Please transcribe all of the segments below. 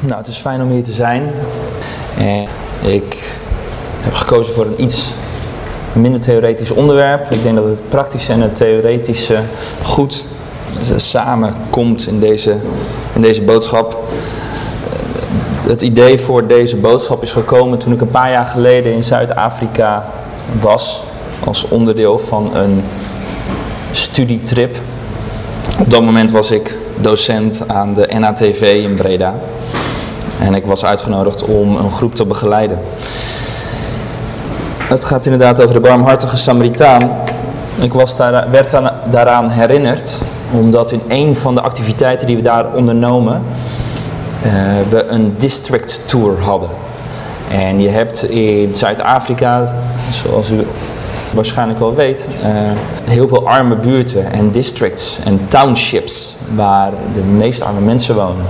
Nou, het is fijn om hier te zijn. En ik heb gekozen voor een iets minder theoretisch onderwerp. Ik denk dat het praktische en het theoretische goed samenkomt in deze, in deze boodschap. Het idee voor deze boodschap is gekomen toen ik een paar jaar geleden in Zuid-Afrika was. Als onderdeel van een studietrip. Op dat moment was ik docent aan de NATV in Breda. En ik was uitgenodigd om een groep te begeleiden. Het gaat inderdaad over de barmhartige Samaritaan. Ik was daar, werd daar- daaraan herinnerd, omdat in een van de activiteiten die we daar ondernomen, eh, we een district tour hadden. En je hebt in Zuid-Afrika, zoals u waarschijnlijk wel weet, eh, heel veel arme buurten en districts en townships waar de meest arme mensen wonen.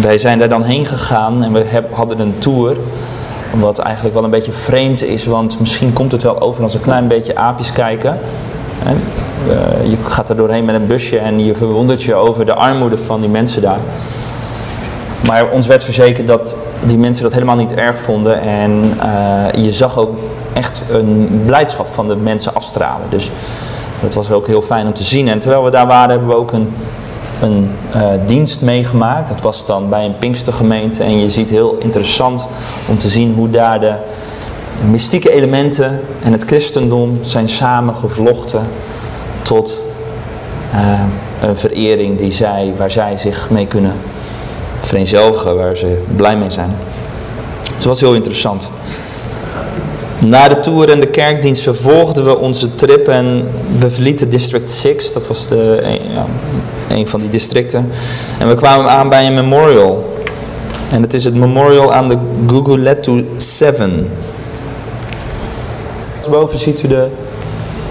Wij zijn daar dan heen gegaan en we hadden een tour. Wat eigenlijk wel een beetje vreemd is, want misschien komt het wel over als een klein beetje aapjes kijken. Eh, je gaat er doorheen met een busje en je verwondert je over de armoede van die mensen daar. Maar ons werd verzekerd dat die mensen dat helemaal niet erg vonden. En eh, je zag ook echt een blijdschap van de mensen afstralen. Dus dat was ook heel fijn om te zien. En terwijl we daar waren, hebben we ook een, een eh, dienst meegemaakt. Dat was dan bij een Pinkstergemeente. En je ziet heel interessant om te zien hoe daar de mystieke elementen en het christendom zijn samengevlochten tot eh, een verering die zij, waar zij zich mee kunnen vereenzelvigen, waar ze blij mee zijn. Dus was heel interessant. Na de tour en de kerkdienst vervolgden we onze trip en we verlieten District 6, dat was de, ja, een van die districten. En we kwamen aan bij een memorial. En het is het memorial aan de Guguletu 7. Boven ziet u de,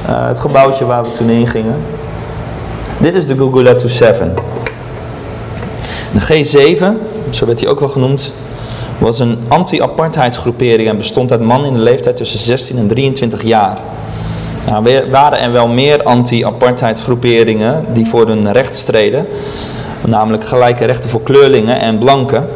eh, het gebouwtje waar we toen in gingen. Dit is de Guguletu 7. De G7, zo werd hij ook wel genoemd, was een anti-apartheidsgroepering en bestond uit mannen in de leeftijd tussen 16 en 23 jaar. Nou, waren er wel meer anti-apartheidsgroeperingen die voor hun recht streden, namelijk gelijke rechten voor kleurlingen en blanken.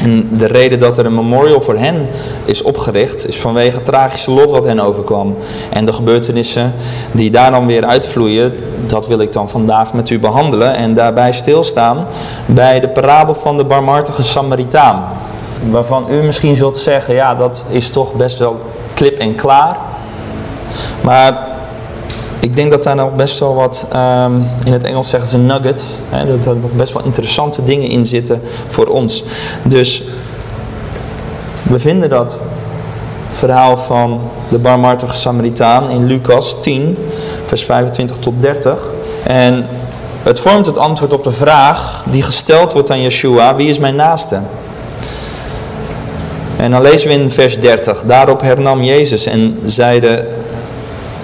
En de reden dat er een memorial voor hen is opgericht, is vanwege het tragische lot wat hen overkwam. En de gebeurtenissen die daar dan weer uitvloeien, dat wil ik dan vandaag met u behandelen. En daarbij stilstaan bij de parabel van de barmhartige Samaritaan. Waarvan u misschien zult zeggen, ja dat is toch best wel klip en klaar. Maar ik denk dat daar nog best wel wat, ehm, in het Engels zeggen ze nuggets, hè, dat er nog best wel interessante dingen in zitten voor ons. Dus we vinden dat verhaal van de barmhartige Samaritaan in Lucas 10, vers 25 tot 30. En het vormt het antwoord op de vraag die gesteld wordt aan Yeshua, wie is mijn naaste? En dan lezen we in vers 30, daarop hernam Jezus en zeide,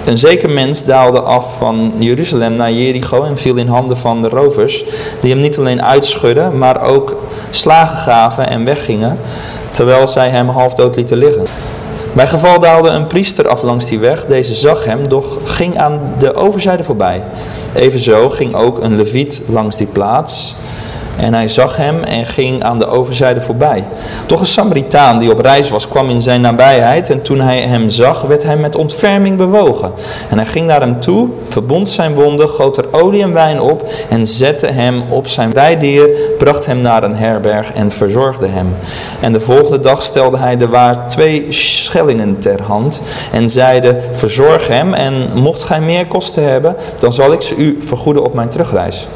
een zeker mens daalde af van Jeruzalem naar Jericho en viel in handen van de rovers, die hem niet alleen uitschudden, maar ook slagen gaven en weggingen, terwijl zij hem half dood lieten liggen. Bij geval daalde een priester af langs die weg, deze zag hem, doch ging aan de overzijde voorbij. Evenzo ging ook een leviet langs die plaats, en hij zag hem en ging aan de overzijde voorbij. Doch een Samaritaan die op reis was, kwam in zijn nabijheid. En toen hij hem zag, werd hij met ontferming bewogen. En hij ging naar hem toe, verbond zijn wonden, goot er olie en wijn op. En zette hem op zijn rijdier, bracht hem naar een herberg en verzorgde hem. En de volgende dag stelde hij de waard twee schellingen ter hand. En zeide, verzorg hem. En mocht gij meer kosten hebben, dan zal ik ze u vergoeden op mijn terugreis.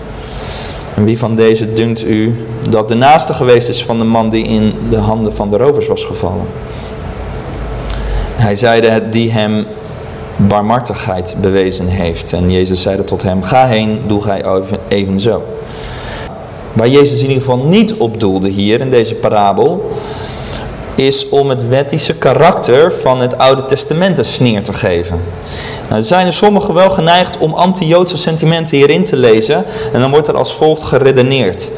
En wie van deze dunkt u dat de naaste geweest is van de man die in de handen van de rovers was gevallen? Hij zeide het die hem barmhartigheid bewezen heeft. En Jezus zeide tot hem, ga heen, doe gij even- evenzo. Waar Jezus in ieder geval niet op doelde hier in deze parabel, is om het wettische karakter van het Oude Testament een sneer te geven. Nou, er zijn er sommigen wel geneigd om anti-Joodse sentimenten hierin te lezen en dan wordt er als volgt geredeneerd.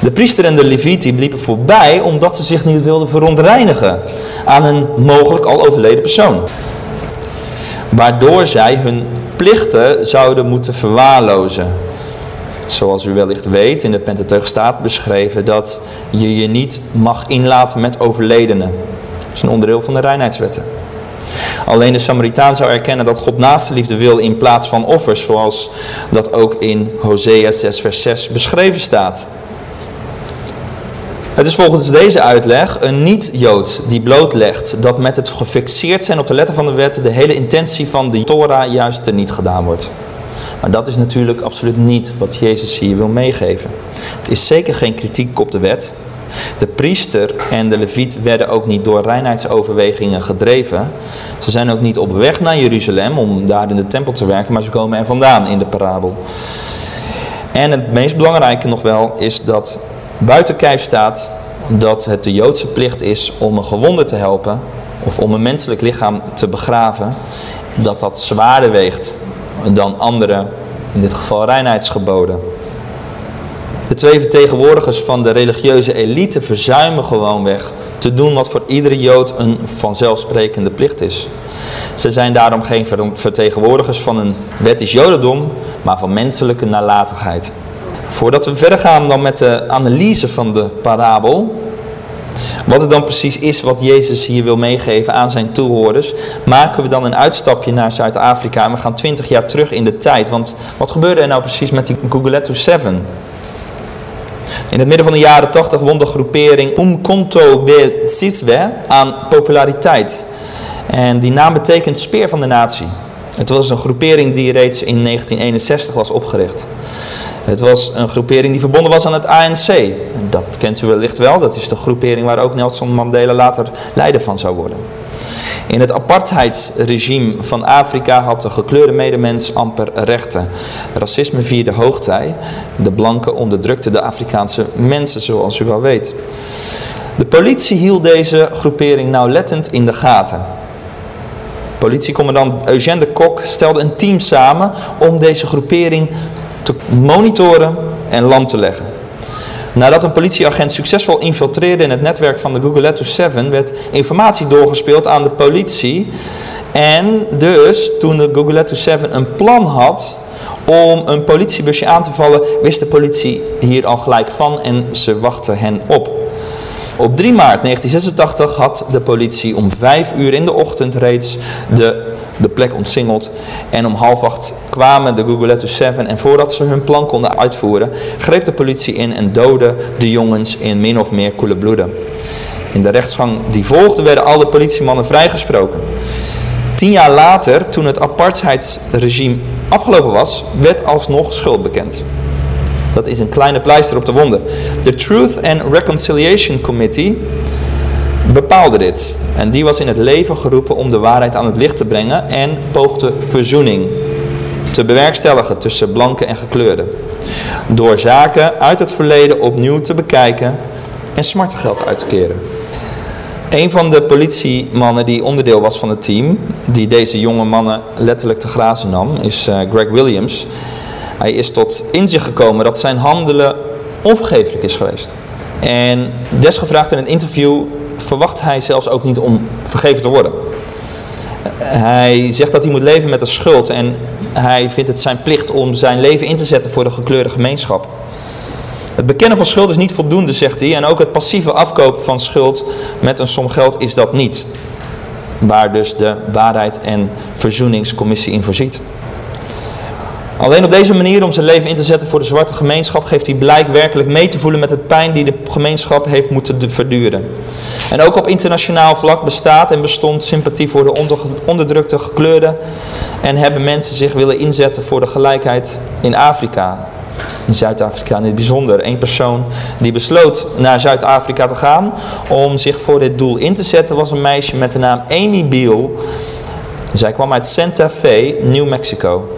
De priester en de leviet liepen voorbij omdat ze zich niet wilden verontreinigen aan een mogelijk al overleden persoon. Waardoor zij hun plichten zouden moeten verwaarlozen. Zoals u wellicht weet, in de Pentateuch staat beschreven dat je je niet mag inlaten met overledenen. Dat is een onderdeel van de reinheidswetten. Alleen de Samaritaan zou erkennen dat God naaste liefde wil in plaats van offers, zoals dat ook in Hosea 6 vers 6 beschreven staat. Het is volgens deze uitleg een niet-Jood die blootlegt dat met het gefixeerd zijn op de letter van de wet de hele intentie van de Torah juist niet gedaan wordt. Maar dat is natuurlijk absoluut niet wat Jezus hier wil meegeven. Het is zeker geen kritiek op de wet. De priester en de leviet werden ook niet door reinheidsoverwegingen gedreven. Ze zijn ook niet op weg naar Jeruzalem om daar in de tempel te werken, maar ze komen er vandaan in de parabel. En het meest belangrijke nog wel is dat buiten kijf staat dat het de Joodse plicht is om een gewonde te helpen of om een menselijk lichaam te begraven, dat dat zwaarder weegt dan andere, in dit geval reinheidsgeboden. De twee vertegenwoordigers van de religieuze elite verzuimen gewoonweg te doen wat voor iedere Jood een vanzelfsprekende plicht is. Ze zijn daarom geen vertegenwoordigers van een wettisch jodendom, maar van menselijke nalatigheid. Voordat we verder gaan dan met de analyse van de parabel, wat het dan precies is wat Jezus hier wil meegeven aan zijn toehoorders, maken we dan een uitstapje naar Zuid-Afrika en we gaan 20 jaar terug in de tijd. Want wat gebeurde er nou precies met die Guguletu 7? In het midden van de jaren 80 won de groepering Umkonto We Siswe aan populariteit. En die naam betekent speer van de natie. Het was een groepering die reeds in 1961 was opgericht. Het was een groepering die verbonden was aan het ANC. Dat kent u wellicht wel. Dat is de groepering waar ook Nelson Mandela later leider van zou worden. In het apartheidsregime van Afrika had de gekleurde medemens amper rechten. Racisme vierde hoogtij. De blanken onderdrukten de Afrikaanse mensen, zoals u wel weet. De politie hield deze groepering nauwlettend in de gaten. Politiecommandant Eugène de Kok stelde een team samen om deze groepering te monitoren en lam te leggen. Nadat een politieagent succesvol infiltreerde in het netwerk van de Google 7 werd informatie doorgespeeld aan de politie. En dus toen de Google 7 een plan had om een politiebusje aan te vallen, wist de politie hier al gelijk van en ze wachten hen op. Op 3 maart 1986 had de politie om 5 uur in de ochtend reeds de, de plek ontsingeld. En om half acht kwamen de Google 7 en voordat ze hun plan konden uitvoeren, greep de politie in en doodde de jongens in min of meer koele bloeden. In de rechtsgang die volgde werden alle politiemannen vrijgesproken. Tien jaar later, toen het apartheidsregime afgelopen was, werd alsnog schuld bekend. Dat is een kleine pleister op de wonden. De Truth and Reconciliation Committee bepaalde dit. En die was in het leven geroepen om de waarheid aan het licht te brengen en poogde verzoening te bewerkstelligen tussen blanken en gekleurden. Door zaken uit het verleden opnieuw te bekijken en smartengeld uit te keren. Een van de politiemannen die onderdeel was van het team, die deze jonge mannen letterlijk te grazen nam, is eh, Greg Williams. Hij is tot inzicht gekomen dat zijn handelen onvergeeflijk is geweest. En desgevraagd in een interview verwacht hij zelfs ook niet om vergeven te worden. Hij zegt dat hij moet leven met een schuld en hij vindt het zijn plicht om zijn leven in te zetten voor de gekleurde gemeenschap. Het bekennen van schuld is niet voldoende, zegt hij. En ook het passieve afkopen van schuld met een som geld is dat niet. Waar dus de waarheid en verzoeningscommissie in voorziet. Alleen op deze manier om zijn leven in te zetten voor de zwarte gemeenschap geeft hij blijk werkelijk mee te voelen met het pijn die de gemeenschap heeft moeten verduren. En ook op internationaal vlak bestaat en bestond sympathie voor de onderdrukte gekleurden en hebben mensen zich willen inzetten voor de gelijkheid in Afrika. In Zuid-Afrika in het bijzonder. Een persoon die besloot naar Zuid-Afrika te gaan om zich voor dit doel in te zetten was een meisje met de naam Amy Beal. Zij kwam uit Santa Fe, New Mexico.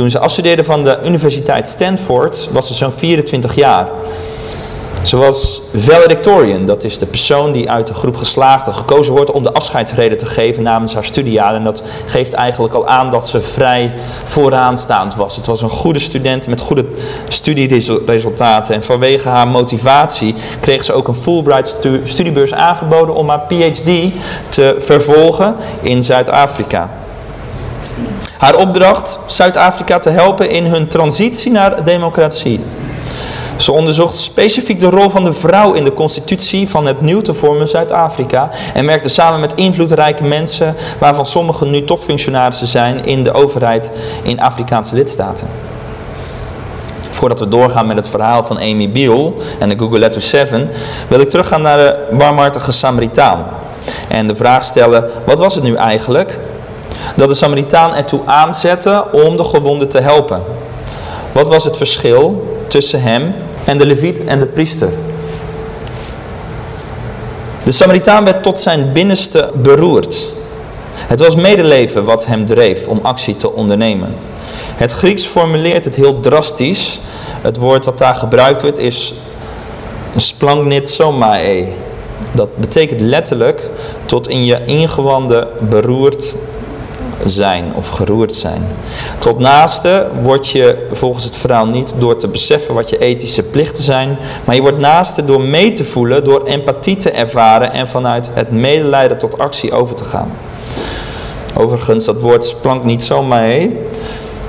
Toen ze afstudeerde van de Universiteit Stanford was ze zo'n 24 jaar. Zoals valedictorian, dat is de persoon die uit de groep geslaagden gekozen wordt om de afscheidsreden te geven namens haar studiejaar. En dat geeft eigenlijk al aan dat ze vrij vooraanstaand was. Het was een goede student met goede studieresultaten. En vanwege haar motivatie kreeg ze ook een Fulbright studiebeurs aangeboden om haar PhD te vervolgen in Zuid-Afrika. Haar opdracht, Zuid-Afrika te helpen in hun transitie naar democratie. Ze onderzocht specifiek de rol van de vrouw in de constitutie van het nieuw te vormen Zuid-Afrika en werkte samen met invloedrijke mensen, waarvan sommigen nu topfunctionarissen zijn in de overheid in Afrikaanse lidstaten. Voordat we doorgaan met het verhaal van Amy Beale en de Google Letter 7, wil ik teruggaan naar de warmhartige Samaritaan. En de vraag stellen, wat was het nu eigenlijk? Dat de Samaritaan ertoe aanzette om de gewonden te helpen. Wat was het verschil tussen hem en de leviet en de priester. De Samaritaan werd tot zijn binnenste beroerd. Het was medeleven wat hem dreef om actie te ondernemen. Het Grieks formuleert het heel drastisch. Het woord wat daar gebruikt wordt is splanknitsomae. Dat betekent letterlijk tot in je ingewanden beroerd zijn of geroerd zijn. Tot naaste word je volgens het verhaal niet door te beseffen wat je ethische plichten zijn, maar je wordt naaste door mee te voelen, door empathie te ervaren en vanuit het medelijden tot actie over te gaan. Overigens, dat woord plankt niet zomaar mee.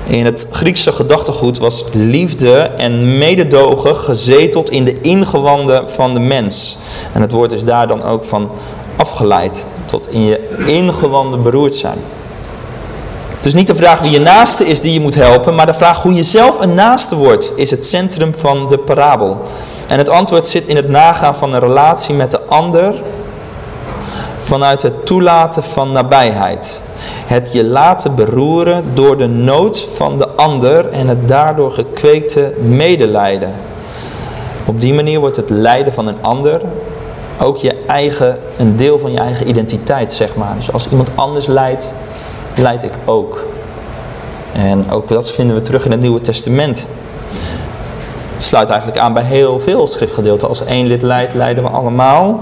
In het Griekse gedachtegoed was liefde en mededogen gezeteld in de ingewanden van de mens. En het woord is daar dan ook van afgeleid, tot in je ingewanden beroerd zijn. Dus niet de vraag wie je naaste is die je moet helpen, maar de vraag hoe je zelf een naaste wordt, is het centrum van de parabel. En het antwoord zit in het nagaan van een relatie met de ander vanuit het toelaten van nabijheid. Het je laten beroeren door de nood van de ander en het daardoor gekweekte medelijden. Op die manier wordt het lijden van een ander ook je eigen, een deel van je eigen identiteit, zeg maar. Dus als iemand anders lijdt, leid ik ook. En ook dat vinden we terug in het Nieuwe Testament. Het sluit eigenlijk aan bij heel veel schriftgedeelten. Als één lid leidt, leiden we allemaal.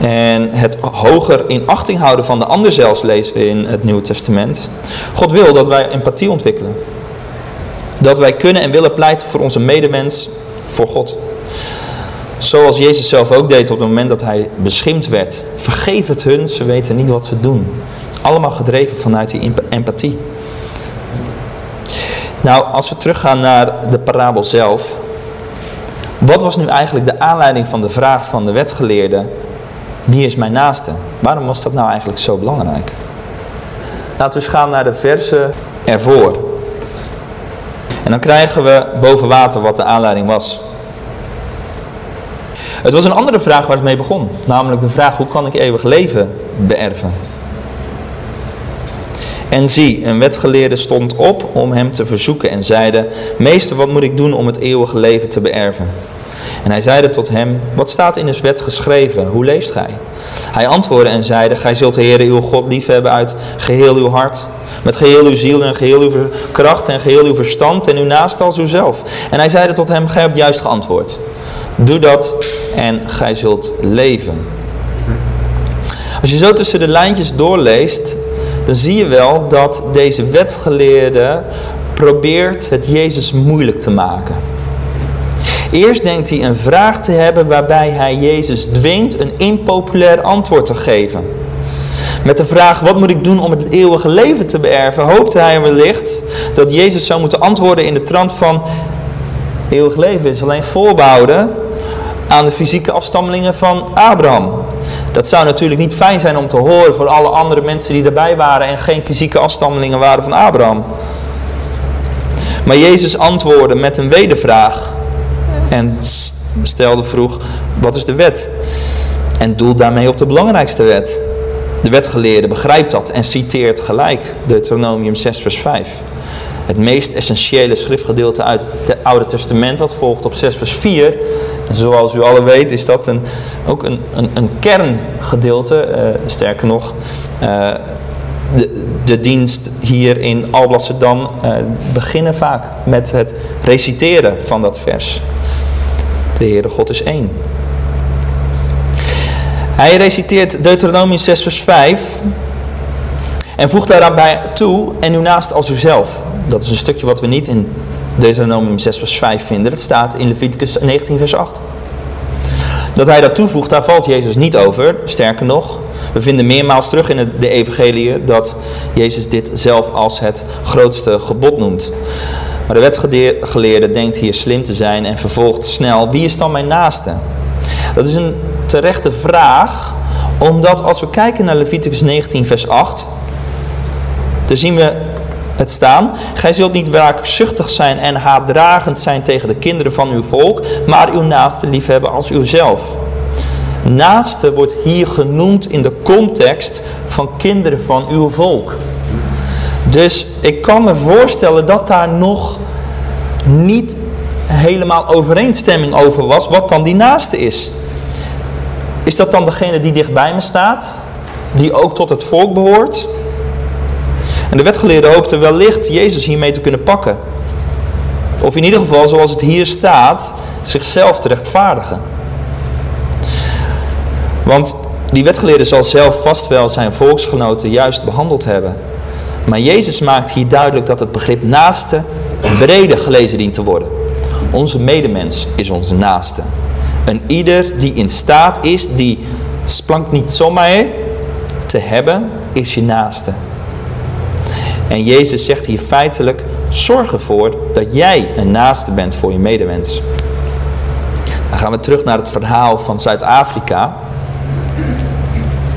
En het hoger in achting houden van de ander zelfs lezen we in het Nieuwe Testament. God wil dat wij empathie ontwikkelen. Dat wij kunnen en willen pleiten voor onze medemens, voor God. Zoals Jezus zelf ook deed op het moment dat hij beschimd werd. Vergeef het hun, ze weten niet wat ze doen. Allemaal gedreven vanuit die empathie. Nou, als we teruggaan naar de parabel zelf. Wat was nu eigenlijk de aanleiding van de vraag van de wetgeleerde? Wie is mijn naaste? Waarom was dat nou eigenlijk zo belangrijk? Laten we eens gaan naar de versen ervoor. En dan krijgen we boven water wat de aanleiding was. Het was een andere vraag waar het mee begon. Namelijk de vraag, hoe kan ik eeuwig leven beërven? En zie, een wetgeleerde stond op om hem te verzoeken en zeide, Meester, wat moet ik doen om het eeuwige leven te beërven? En hij zeide tot hem, wat staat in de wet geschreven, hoe leest gij? Hij antwoordde en zeide, gij zult de Heer uw God liefhebben uit geheel uw hart, met geheel uw ziel en geheel uw kracht en geheel uw verstand en uw naast als uzelf. En hij zeide tot hem, gij hebt juist geantwoord. Doe dat en gij zult leven. Als je zo tussen de lijntjes doorleest, dan zie je wel dat deze wetgeleerde probeert het Jezus moeilijk te maken. Eerst denkt hij een vraag te hebben waarbij hij Jezus dwingt een impopulair antwoord te geven. Met de vraag, wat moet ik doen om het eeuwige leven te beërven, hoopte hij wellicht dat Jezus zou moeten antwoorden in de trant van, eeuwig leven is alleen voorbehouden aan de fysieke afstammelingen van Abraham. Dat zou natuurlijk niet fijn zijn om te horen voor alle andere mensen die erbij waren en geen fysieke afstammelingen waren van Abraham. Maar Jezus antwoordde met een wedervraag en stelde vroeg, wat is de wet? En doelt daarmee op de belangrijkste wet. De wetgeleerde begrijpt dat en citeert gelijk Deuteronomium 6 vers 5 het meest essentiële schriftgedeelte uit het Oude Testament, wat volgt op 6 vers 4. En zoals u alle weet is dat een, ook een, een, kerngedeelte, uh, sterker nog, uh, de, de, dienst hier in Alblasserdam uh, beginnen vaak met het reciteren van dat vers. De Heere God is één. Hij reciteert Deuteronomium 6 vers 5 en voegt daaraan bij toe en uw naast als uzelf. Dat is een stukje wat we niet in Deuteronomium 6 vers 5 vinden. Dat staat in Leviticus 19 vers 8. Dat hij dat toevoegt, daar valt Jezus niet over. Sterker nog, we vinden meermaals terug in de evangelie dat Jezus dit zelf als het grootste gebod noemt. Maar de wetgeleerde denkt hier slim te zijn en vervolgt snel, wie is dan mijn naaste? Dat is een terechte vraag, omdat als we kijken naar Leviticus 19 vers 8, dan zien we het staan. Gij zult niet wraakzuchtig zijn en haatdragend zijn tegen de kinderen van uw volk, maar uw naaste liefhebben als uzelf. Naaste wordt hier genoemd in de context van kinderen van uw volk. Dus ik kan me voorstellen dat daar nog niet helemaal overeenstemming over was wat dan die naaste is. Is dat dan degene die dichtbij me staat? Die ook tot het volk behoort? En de wetgeleerde hoopte wellicht Jezus hiermee te kunnen pakken. Of in ieder geval, zoals het hier staat, zichzelf te rechtvaardigen. Want die wetgeleerde zal zelf vast wel zijn volksgenoten juist behandeld hebben. Maar Jezus maakt hier duidelijk dat het begrip naaste breder gelezen dient te worden. Onze medemens is onze naaste. Een ieder die in staat is, die splankt niet zomaar te hebben, is je naaste. En Jezus zegt hier feitelijk, zorg ervoor dat jij een naaste bent voor je medemens. Dan gaan we terug naar het verhaal van Zuid-Afrika.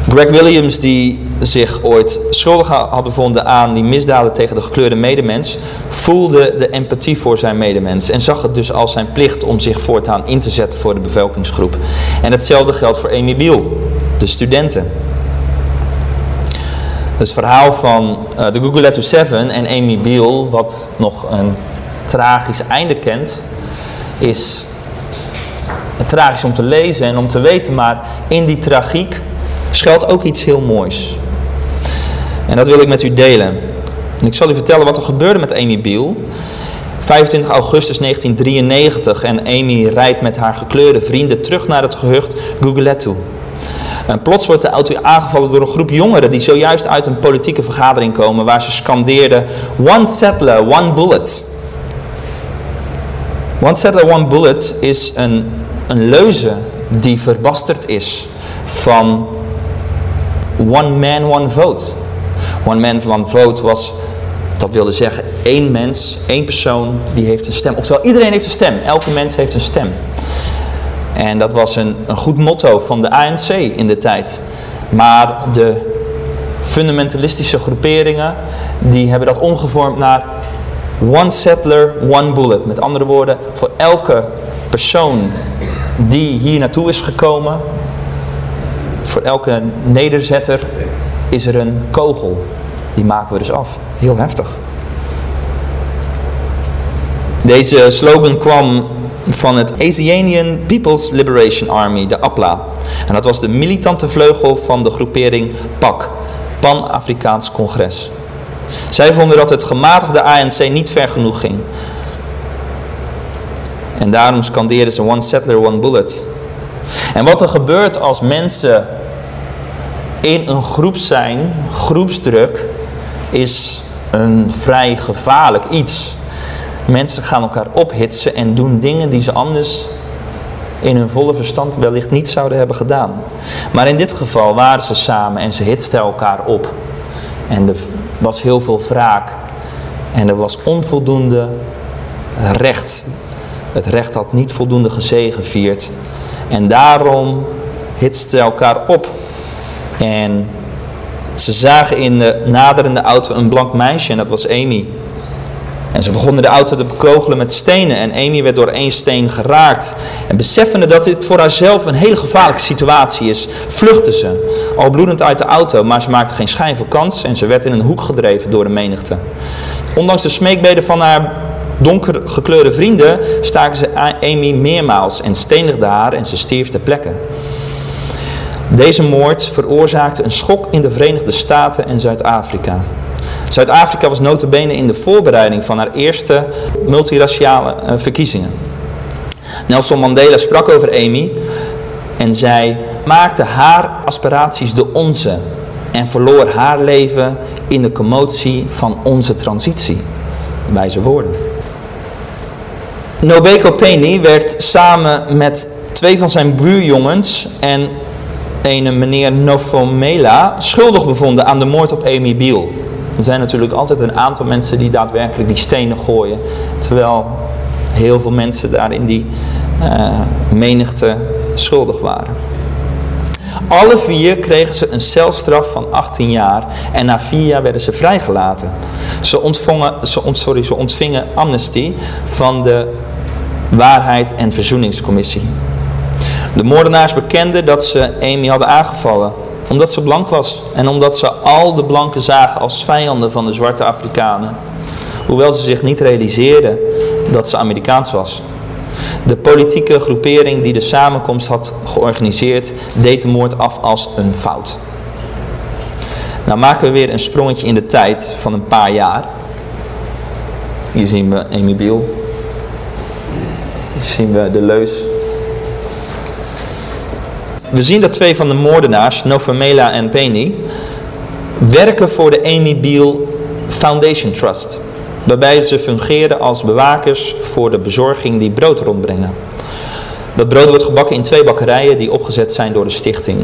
Greg Williams, die zich ooit schuldig had bevonden aan die misdaden tegen de gekleurde medemens, voelde de empathie voor zijn medemens en zag het dus als zijn plicht om zich voortaan in te zetten voor de bevolkingsgroep. En hetzelfde geldt voor Amy Biel, de studenten. Het verhaal van uh, de Google Letter 7 en Amy Beale, wat nog een tragisch einde kent, is tragisch om te lezen en om te weten, maar in die tragiek schuilt ook iets heel moois. En dat wil ik met u delen. En ik zal u vertellen wat er gebeurde met Amy Beale. 25 augustus 1993 en Amy rijdt met haar gekleurde vrienden terug naar het gehucht toe. En plots wordt de auto aangevallen door een groep jongeren die zojuist uit een politieke vergadering komen waar ze scandeerden One settler, one bullet. One settler, one bullet is een, een leuze die verbasterd is van one man, one vote. One man, one vote was, dat wilde zeggen, één mens, één persoon, die heeft een stem. Oftewel, iedereen heeft een stem. Elke mens heeft een stem. En dat was een, een goed motto van de ANC in de tijd. Maar de fundamentalistische groeperingen, die hebben dat omgevormd naar one settler, one bullet. Met andere woorden, voor elke persoon die hier naartoe is gekomen, voor elke nederzetter is er een kogel. Die maken we dus af. Heel heftig. Deze slogan kwam van het Asianian People's Liberation Army, de APLA. En dat was de militante vleugel van de groepering PAC, Pan-Afrikaans Congres. Zij vonden dat het gematigde ANC niet ver genoeg ging. En daarom scandeerden ze One Settler, One Bullet. En wat er gebeurt als mensen in een groep zijn, groepsdruk, is een vrij gevaarlijk iets. Mensen gaan elkaar ophitsen en doen dingen die ze anders in hun volle verstand wellicht niet zouden hebben gedaan. Maar in dit geval waren ze samen en ze hitsten elkaar op. En er was heel veel wraak. En er was onvoldoende recht. Het recht had niet voldoende gezegevierd. En daarom hitsten ze elkaar op. En ze zagen in de naderende auto een blank meisje en dat was Amy. En ze begonnen de auto te bekogelen met stenen en Amy werd door één steen geraakt. En beseffende dat dit voor haarzelf een hele gevaarlijke situatie is, vluchtte ze. Al bloedend uit de auto, maar ze maakte geen schijn van kans en ze werd in een hoek gedreven door de menigte. Ondanks de smeekbeden van haar donker gekleurde vrienden staken ze Amy meermaals en stenigden haar en ze stierf ter plekke. Deze moord veroorzaakte een schok in de Verenigde Staten en Zuid-Afrika. Zuid-Afrika was notabene in de voorbereiding van haar eerste multiraciale uh, verkiezingen. Nelson Mandela sprak over Amy en zei: maakte haar aspiraties de onze en verloor haar leven in de commotie van onze transitie. Wijze woorden. Nobeko Penny werd samen met twee van zijn buurjongens en een meneer Nofomela schuldig bevonden aan de moord op Amy Beale. Er zijn natuurlijk altijd een aantal mensen die daadwerkelijk die stenen gooien, terwijl heel veel mensen daar in die uh, menigte schuldig waren. Alle vier kregen ze een celstraf van 18 jaar en na vier jaar werden ze vrijgelaten. Ze, ontvangen, ze, sorry, ze ontvingen amnestie van de Waarheid en Verzoeningscommissie. De moordenaars bekenden dat ze Amy hadden aangevallen omdat ze blank was en omdat ze al de blanken zagen als vijanden van de zwarte Afrikanen. Hoewel ze zich niet realiseerden dat ze Amerikaans was. De politieke groepering die de samenkomst had georganiseerd, deed de moord af als een fout. Nou maken we weer een sprongetje in de tijd van een paar jaar. Hier zien we Amy Biel. Hier zien we de leus. We zien dat twee van de moordenaars, Novamela en Penny, werken voor de Amy Biel Foundation Trust waarbij ze fungeerden als bewakers voor de bezorging die brood rondbrengen. Dat brood wordt gebakken in twee bakkerijen die opgezet zijn door de stichting.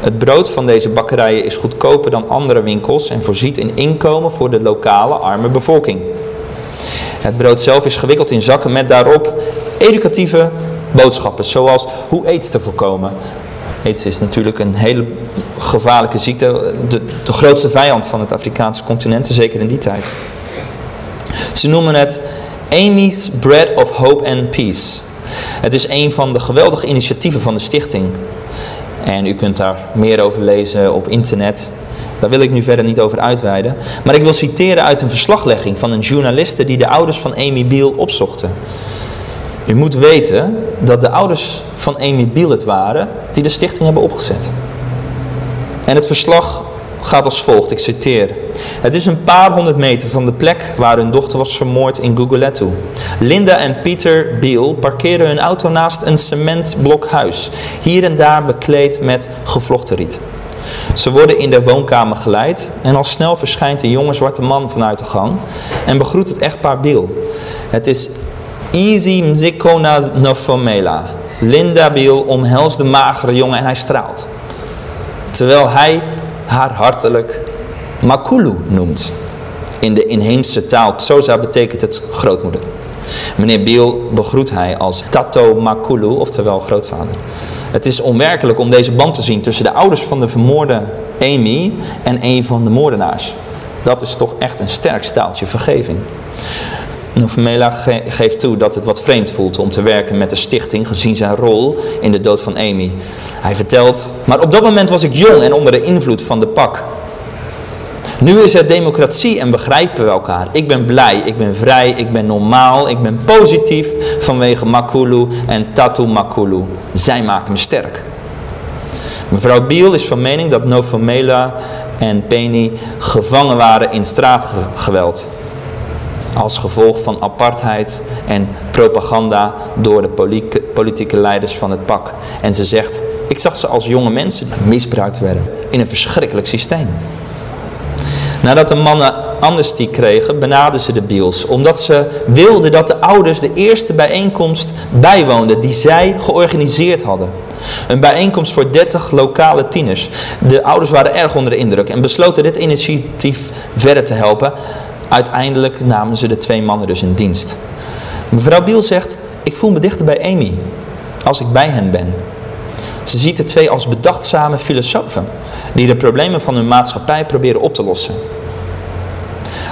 Het brood van deze bakkerijen is goedkoper dan andere winkels en voorziet in inkomen voor de lokale arme bevolking. Het brood zelf is gewikkeld in zakken met daarop educatieve boodschappen, zoals hoe aids te voorkomen. Aids is natuurlijk een hele gevaarlijke ziekte, de, de grootste vijand van het Afrikaanse continent, zeker in die tijd. Ze noemen het Amy's Bread of Hope and Peace. Het is een van de geweldige initiatieven van de stichting. En u kunt daar meer over lezen op internet. Daar wil ik nu verder niet over uitweiden. Maar ik wil citeren uit een verslaglegging van een journaliste die de ouders van Amy Beale opzochten. U moet weten dat de ouders van Amy Beale het waren die de stichting hebben opgezet. En het verslag gaat als volgt, ik citeer. Het is een paar honderd meter van de plek waar hun dochter was vermoord in Guguletu. Linda en Peter Beal parkeren hun auto naast een cementblokhuis, hier en daar bekleed met gevlochten riet. Ze worden in de woonkamer geleid en al snel verschijnt een jonge zwarte man vanuit de gang en begroet het echtpaar Beal. Het is Easy Mzikona Nofomela. Linda Beal omhelst de magere jongen en hij straalt. Terwijl hij haar hartelijk Makulu noemt. In de inheemse taal Xhosa betekent het grootmoeder. Meneer Biel begroet hij als Tato Makulu, oftewel grootvader. Het is onwerkelijk om deze band te zien tussen de ouders van de vermoorde Amy en een van de moordenaars. Dat is toch echt een sterk staaltje vergeving. Novemela geeft toe dat het wat vreemd voelt om te werken met de stichting gezien zijn rol in de dood van Amy. Hij vertelt, maar op dat moment was ik jong en onder de invloed van de pak. Nu is er democratie en begrijpen we elkaar. Ik ben blij, ik ben vrij, ik ben normaal, ik ben positief vanwege Makulu en Tatu Makulu. Zij maken me sterk. Mevrouw Biel is van mening dat Novomela en Penny gevangen waren in straatgeweld als gevolg van apartheid en propaganda door de politieke leiders van het pak. En ze zegt, ik zag ze als jonge mensen misbruikt werden in een verschrikkelijk systeem. Nadat de mannen amnestie kregen, benaderden ze de Biels, omdat ze wilden dat de ouders de eerste bijeenkomst bijwoonden die zij georganiseerd hadden. Een bijeenkomst voor 30 lokale tieners. De ouders waren erg onder de indruk en besloten dit initiatief verder te helpen. Uiteindelijk namen ze de twee mannen dus in dienst. Mevrouw Biel zegt, ik voel me dichter bij Amy als ik bij hen ben. Ze ziet de twee als bedachtzame filosofen die de problemen van hun maatschappij proberen op te lossen.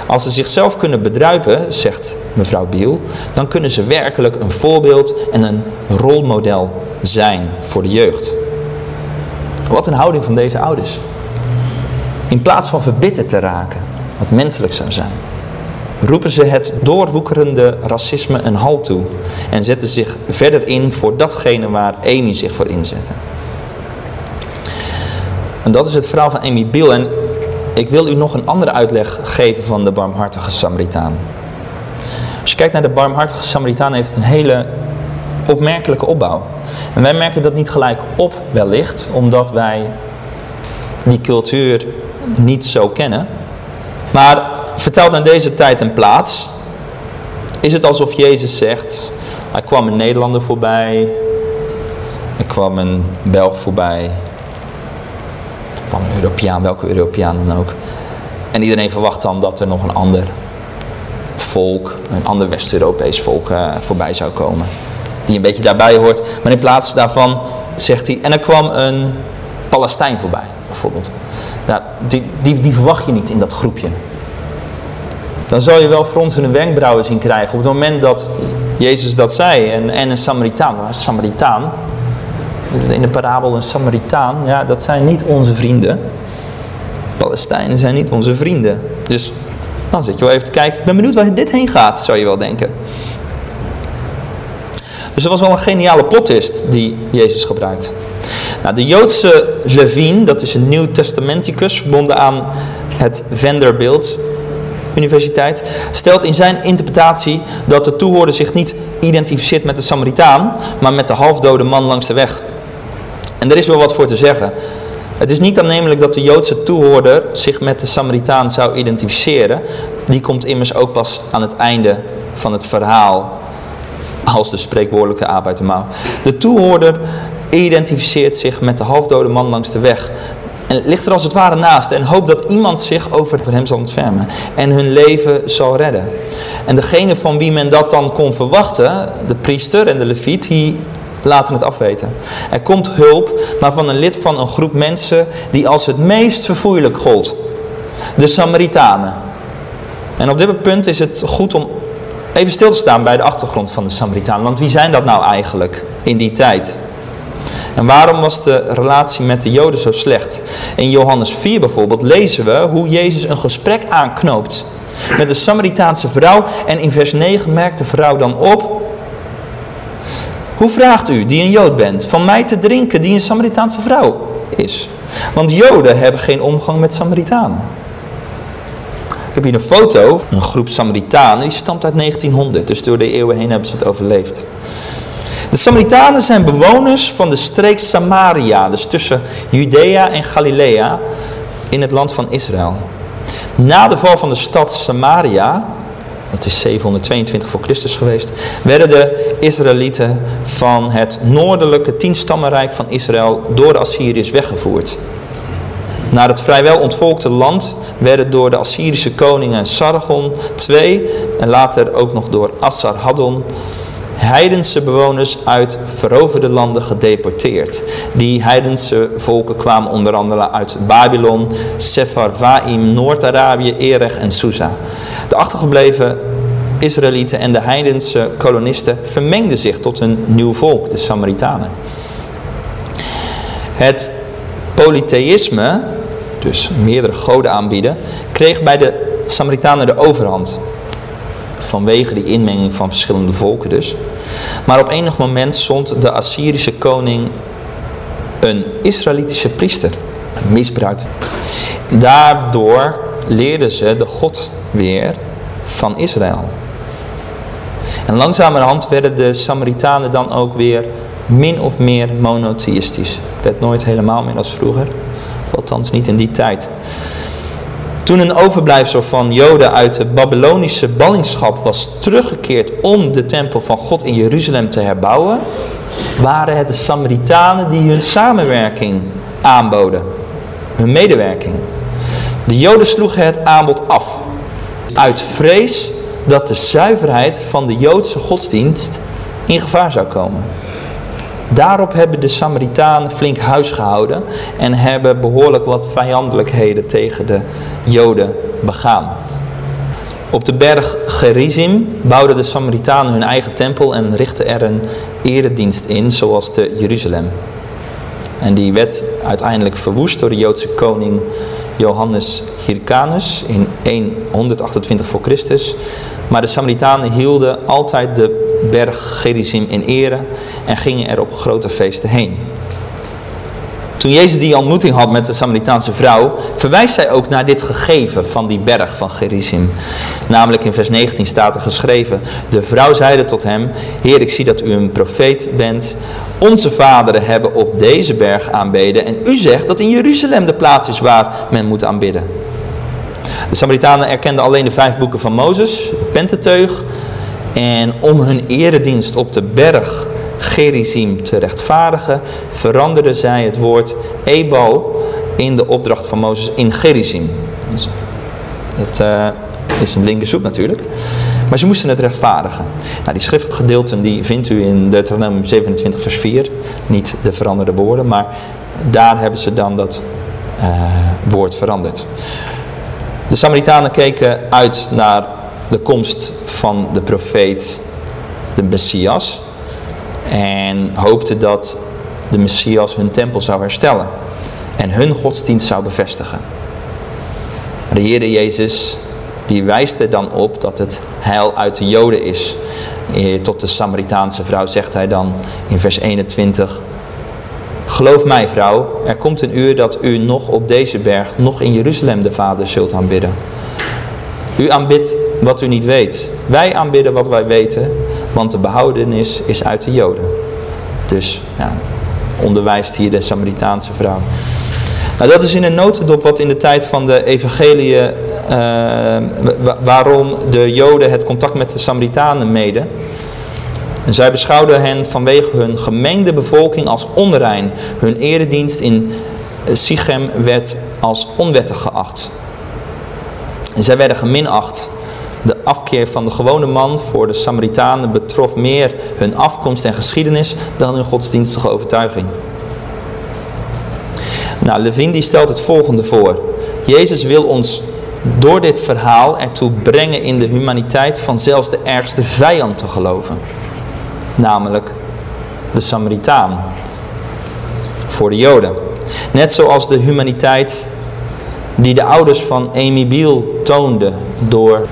Als ze zichzelf kunnen bedruipen, zegt mevrouw Biel, dan kunnen ze werkelijk een voorbeeld en een rolmodel zijn voor de jeugd. Wat een houding van deze ouders. In plaats van verbitterd te raken, wat menselijk zou zijn, roepen ze het doorwoekerende racisme een halt toe en zetten zich verder in voor datgene waar Amy zich voor inzette. En dat is het verhaal van Amy Biel. En ik wil u nog een andere uitleg geven van de barmhartige Samaritaan. Als je kijkt naar de barmhartige Samaritaan heeft het een hele opmerkelijke opbouw. En wij merken dat niet gelijk op wellicht, omdat wij die cultuur niet zo kennen. Maar verteld aan deze tijd en plaats, is het alsof Jezus zegt, hij kwam een Nederlander voorbij, er kwam een Belg voorbij, er kwam een Europeaan, welke Europeaan dan ook. En iedereen verwacht dan dat er nog een ander volk, een ander West-Europees volk uh, voorbij zou komen. Die een beetje daarbij hoort. Maar in plaats daarvan zegt hij, en er kwam een Palestijn voorbij, bijvoorbeeld. Nou, die, die, die verwacht je niet in dat groepje. Dan zou je wel fronsende wenkbrauwen zien krijgen op het moment dat Jezus dat zei. En, en een Samaritaan, een Samaritaan, in de parabel een Samaritaan, ja, dat zijn niet onze vrienden. Palestijnen zijn niet onze vrienden. Dus dan zit je wel even te kijken. Ik ben benieuwd waar dit heen gaat, zou je wel denken. Dus dat was wel een geniale plotist die Jezus gebruikt. Nou, de Joodse Levine, dat is een Nieuw Testamenticus verbonden aan het Vanderbilt Universiteit, stelt in zijn interpretatie dat de toehoorder zich niet identificeert met de Samaritaan, maar met de halfdode man langs de weg. En er is wel wat voor te zeggen. Het is niet aannemelijk dat de Joodse toehoorder zich met de Samaritaan zou identificeren. Die komt immers ook pas aan het einde van het verhaal als de spreekwoordelijke aap uit de mouw. De toehoorder identificeert zich met de halfdode man langs de weg. En ligt er als het ware naast en hoopt dat iemand zich over hem zal ontfermen en hun leven zal redden. En degene van wie men dat dan kon verwachten, de priester en de leviet, die laten het afweten. Er komt hulp, maar van een lid van een groep mensen die als het meest verfoeilijk gold. De Samaritanen. En op dit punt is het goed om even stil te staan bij de achtergrond van de Samaritanen. Want wie zijn dat nou eigenlijk in die tijd? En waarom was de relatie met de Joden zo slecht? In Johannes 4 bijvoorbeeld lezen we hoe Jezus een gesprek aanknoopt met de Samaritaanse vrouw. En in vers 9 merkt de vrouw dan op hoe vraagt u, die een Jood bent, van mij te drinken die een Samaritaanse vrouw is? Want Joden hebben geen omgang met Samaritanen. Ik heb hier een foto, een groep Samaritanen, die stamt uit 1900. Dus door de eeuwen heen hebben ze het overleefd. De Samaritanen zijn bewoners van de streek Samaria, dus tussen Judea en Galilea in het land van Israël. Na de val van de stad Samaria dat is 722 voor Christus geweest, werden de Israëlieten van het noordelijke tienstammenrijk van Israël door de Assyriërs weggevoerd. Naar het vrijwel ontvolkte land werden door de Assyrische koningen Sargon II en later ook nog door Assar-Haddon heidense bewoners uit veroverde landen gedeporteerd. Die heidense volken kwamen onder andere uit Babylon, Sepharvaim, Noord-Arabië, Erech en Susa. De achtergebleven Israëlieten en de heidense kolonisten vermengden zich tot een nieuw volk, de Samaritanen. Het polytheïsme, dus meerdere goden aanbieden, kreeg bij de Samaritanen de overhand vanwege die inmenging van verschillende volken dus. Maar op enig moment zond de Assyrische koning een Israëlitische priester, misbruikt. Daardoor leerden ze de God weer van Israël. En langzamerhand werden de Samaritanen dan ook weer min of meer monotheïstisch. Het werd nooit helemaal meer als vroeger, althans niet in die tijd. Toen een overblijfsel van Joden uit de Babylonische ballingschap was teruggekeerd om de tempel van God in Jeruzalem te herbouwen, waren het de Samaritanen die hun samenwerking aanboden, hun medewerking. De Joden sloegen het aanbod af, uit vrees dat de zuiverheid van de Joodse godsdienst in gevaar zou komen. Daarop hebben de Samaritanen flink huis gehouden en hebben behoorlijk wat vijandelijkheden tegen de Joden begaan. Op de berg Gerizim bouwden de Samaritanen hun eigen tempel en richtten er een eredienst in, zoals de Jeruzalem. En die werd uiteindelijk verwoest door de Joodse koning Johannes Hyrcanus in 128 voor Christus. Maar de Samaritanen hielden altijd de berg Gerizim in ere en gingen er op grote feesten heen. Toen Jezus die ontmoeting had met de Samaritaanse vrouw, verwijst hij ook naar dit gegeven van die berg van Gerizim. Namelijk in vers 19 staat er geschreven, de vrouw zeide tot hem, Heer, ik zie dat u een profeet bent. Onze vaderen hebben op deze berg aanbeden en u zegt dat in Jeruzalem de plaats is waar men moet aanbidden. De Samaritanen erkenden alleen de vijf boeken van Mozes, Pentateuch, en om hun eredienst op de berg Gerizim te rechtvaardigen, veranderden zij het woord Ebal in de opdracht van Mozes in Gerizim. Dus dat uh, is een linkerzoek natuurlijk. Maar ze moesten het rechtvaardigen. Nou, die schriftgedeelten die vindt u in Deuteronomium 27 vers 4. Niet de veranderde woorden, maar daar hebben ze dan dat uh, woord veranderd. De Samaritanen keken uit naar de komst van de profeet, de Messias. En hoopten dat de Messias hun tempel zou herstellen. En hun godsdienst zou bevestigen. De Heer Jezus die wijst er dan op dat het heil uit de Joden is. Eh, tot de Samaritaanse vrouw zegt hij dan in vers 21. Geloof mij vrouw, er komt een uur dat u nog op deze berg, nog in Jeruzalem de Vader zult aanbidden. U aanbidt wat u niet weet. Wij aanbidden wat wij weten, want de behoudenis is uit de Joden. Dus ja, onderwijst hier de Samaritaanse vrouw. Nou, dat is in een notendop wat in de tijd van de evangelie, uh, waarom de Joden het contact met de Samaritanen meden. En zij beschouwden hen vanwege hun gemengde bevolking als onrein. Hun eredienst in Sichem werd als onwettig geacht. En zij werden geminacht. De afkeer van de gewone man voor de Samaritanen betrof meer hun afkomst en geschiedenis dan hun godsdienstige overtuiging. Nou, Levin die stelt het volgende voor. Jezus wil ons door dit verhaal ertoe brengen in de humaniteit van zelfs de ergste vijand te geloven. Namelijk de Samaritaan. Voor de Joden. Net zoals de humaniteit die de ouders van Amy Biel toonden door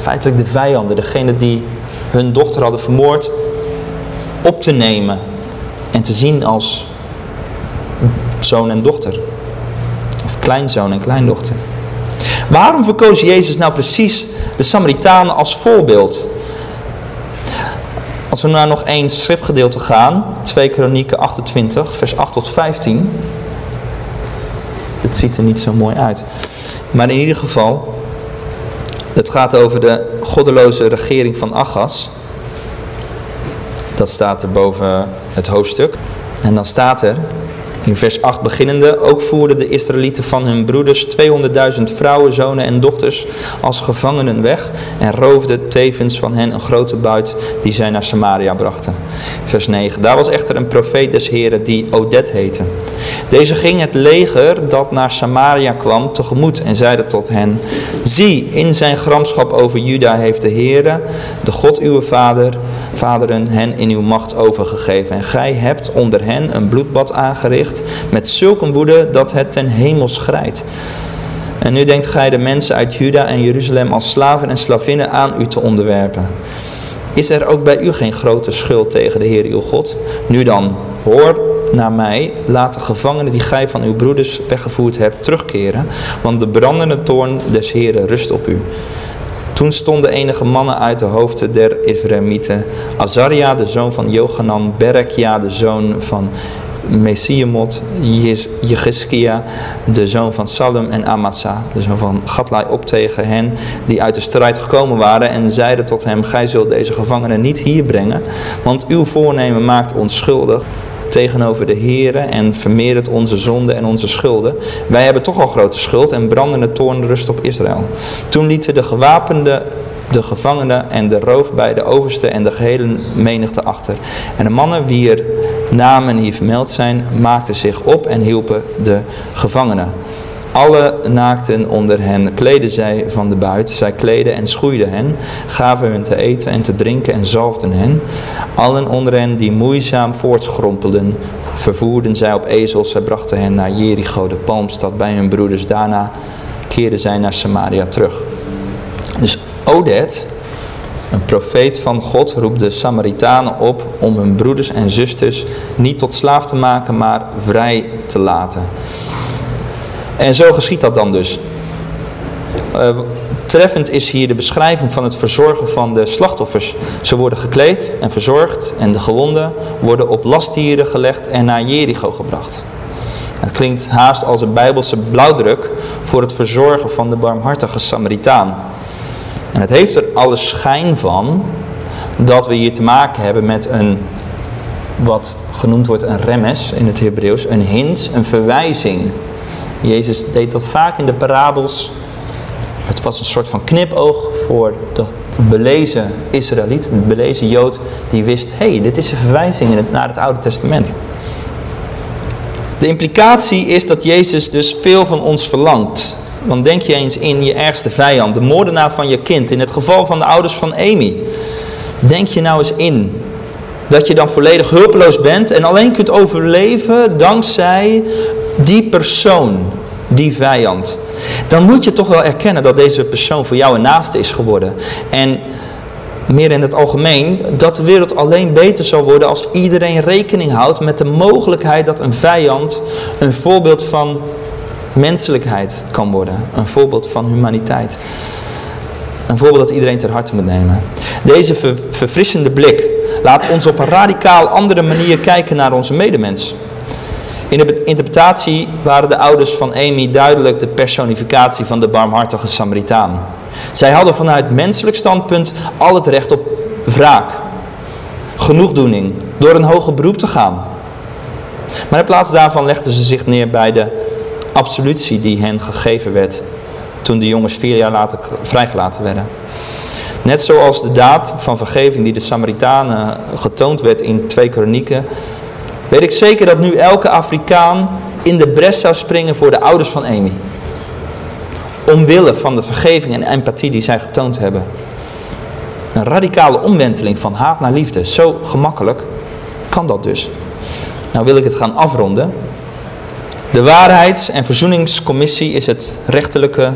feitelijk de vijanden, degene die hun dochter hadden vermoord, op te nemen en te zien als zoon en dochter. Of kleinzoon en kleindochter. Waarom verkoos Jezus nou precies de Samaritanen als voorbeeld? Als we naar nog één schriftgedeelte gaan, 2 Kronieken 28, vers 8 tot 15. Het ziet er niet zo mooi uit. Maar in ieder geval, het gaat over de goddeloze regering van Achas. Dat staat er boven het hoofdstuk. En dan staat er, in vers 8 beginnende, ook voerden de Israëlieten van hun broeders 200.000 vrouwen, zonen en dochters als gevangenen weg en roofden tevens van hen een grote buit die zij naar Samaria brachten. Vers 9. Daar was echter een profeet des Heren die Odet heette. Deze ging het leger dat naar Samaria kwam tegemoet en zeide tot hen, zie, in zijn gramschap over Juda heeft de Heere, de God uw vader, vaderen, hen in uw macht overgegeven. En gij hebt onder hen een bloedbad aangericht met zulke woede dat het ten hemel schrijdt. En nu denkt gij de mensen uit Juda en Jeruzalem als slaven en slavinnen aan u te onderwerpen. Is er ook bij u geen grote schuld tegen de Heer uw God? Nu dan, hoor naar mij, laat de gevangenen die gij van uw broeders weggevoerd hebt terugkeren, want de brandende toorn des Heeren rust op u. Toen stonden enige mannen uit de hoofden der Ephraimieten, Azaria de zoon van Johanan, Berekia de zoon van Messiemot, Jegiskia, de zoon van Salem en Amasa, de zoon van Gatlai, op tegen hen die uit de strijd gekomen waren en zeiden tot hem, gij zult deze gevangenen niet hier brengen, want uw voornemen maakt ons schuldig tegenover de Here en vermeerdert onze zonden en onze schulden. Wij hebben toch al grote schuld en brandende toorn rust op Israël. Toen lieten de gewapende de gevangenen en de roof bij de overste en de gehele menigte achter. En de mannen wier namen hier vermeld zijn, maakten zich op en hielpen de gevangenen. Alle naakten onder hen kleden zij van de buit. Zij kleden en schoeiden hen, gaven hun te eten en te drinken en zalfden hen. Allen onder hen die moeizaam voortschrompelden, vervoerden zij op ezels. Zij brachten hen naar Jericho, de palmstad, bij hun broeders. Daarna keerden zij naar Samaria terug. Dus Odet Een profeet van God roept de Samaritanen op om hun broeders en zusters niet tot slaaf te maken, maar vrij te laten. En zo geschiet dat dan dus. Uh, treffend is hier de beschrijving van het verzorgen van de slachtoffers. Ze worden gekleed en verzorgd en de gewonden worden op lastdieren gelegd en naar Jericho gebracht. Het klinkt haast als een bijbelse blauwdruk voor het verzorgen van de barmhartige Samaritaan. En het heeft er alle schijn van dat we hier te maken hebben met een, wat genoemd wordt een remes in het Hebreeuws, een hint, een verwijzing. Jezus deed dat vaak in de parabels. Het was een soort van knipoog voor de belezen Israëliet, een belezen Jood, die wist, hé, hey, dit is een verwijzing naar het Oude Testament. De implicatie is dat Jezus dus veel van ons verlangt. Want denk je eens in je ergste vijand, de moordenaar van je kind, in het geval van de ouders van Amy. Denk je nou eens in dat je dan volledig hulpeloos bent en alleen kunt overleven dankzij die persoon, die vijand. Dan moet je toch wel erkennen dat deze persoon voor jou een naaste is geworden. En meer in het algemeen, dat de wereld alleen beter zal worden als iedereen rekening houdt met de mogelijkheid dat een vijand een voorbeeld van menselijkheid kan worden. Een voorbeeld van humaniteit. Een voorbeeld dat iedereen ter harte moet nemen. Deze verfrissende blik laat ons op een radicaal andere manier kijken naar onze medemens. In de interpretatie waren de ouders van Amy duidelijk de personificatie van de barmhartige Samaritaan. Zij hadden vanuit menselijk standpunt al het recht op wraak, genoegdoening, door een hoger beroep te gaan. Maar in plaats daarvan legden ze zich neer bij de absolutie die hen gegeven werd toen de jongens vier jaar later vrijgelaten werden. Net zoals de daad van vergeving die de Samaritanen getoond werd in twee kronieken, weet ik zeker dat nu elke Afrikaan in de bres zou springen voor de ouders van Amy. Omwille van de vergeving en empathie die zij getoond hebben. Een radicale omwenteling van haat naar liefde. Zo gemakkelijk kan dat dus. Nou wil ik het gaan afronden. De Waarheids- en Verzoeningscommissie is het rechterlijke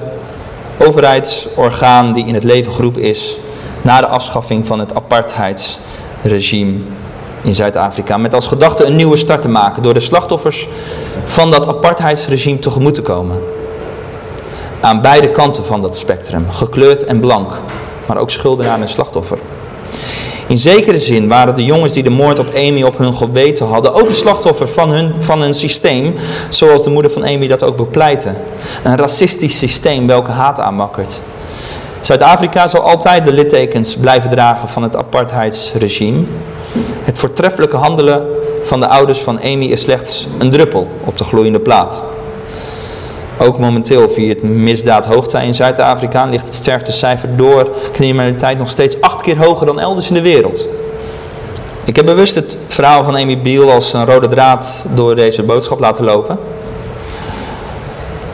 overheidsorgaan die in het leven geroepen is na de afschaffing van het apartheidsregime in Zuid-Afrika. Met als gedachte een nieuwe start te maken door de slachtoffers van dat apartheidsregime tegemoet te komen. Aan beide kanten van dat spectrum, gekleurd en blank, maar ook schuldenaar en slachtoffer. In zekere zin waren de jongens die de moord op Amy op hun geweten hadden ook een slachtoffer van hun, van hun systeem, zoals de moeder van Amy dat ook bepleitte. Een racistisch systeem welke haat aanmakkert. Zuid-Afrika zal altijd de littekens blijven dragen van het apartheidsregime. Het voortreffelijke handelen van de ouders van Amy is slechts een druppel op de gloeiende plaat. Ook momenteel viert misdaad hoogtij in Zuid-Afrika ligt het sterftecijfer door criminaliteit nog steeds acht keer hoger dan elders in de wereld. Ik heb bewust het verhaal van Amy Biel als een rode draad door deze boodschap laten lopen.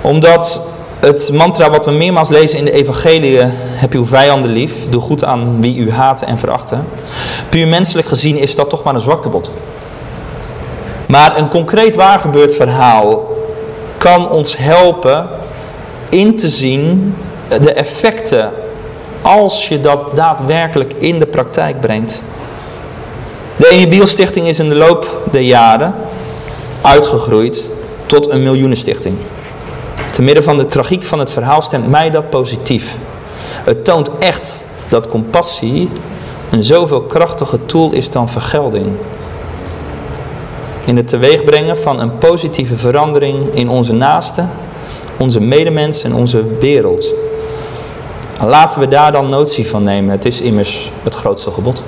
Omdat het mantra wat we meermaals lezen in de evangelie, heb uw vijanden lief, doe goed aan wie u haten en verachten. Puur menselijk gezien is dat toch maar een zwaktebod. Maar een concreet waargebeurd verhaal kan ons helpen in te zien de effecten als je dat daadwerkelijk in de praktijk brengt. De Emibiel Stichting is in de loop der jaren uitgegroeid tot een miljoenenstichting. Te midden van de tragiek van het verhaal stemt mij dat positief. Het toont echt dat compassie een zoveel krachtiger tool is dan vergelding in het teweegbrengen van een positieve verandering in onze naasten, onze medemensen en onze wereld. Laten we daar dan notie van nemen. Het is immers het grootste gebod.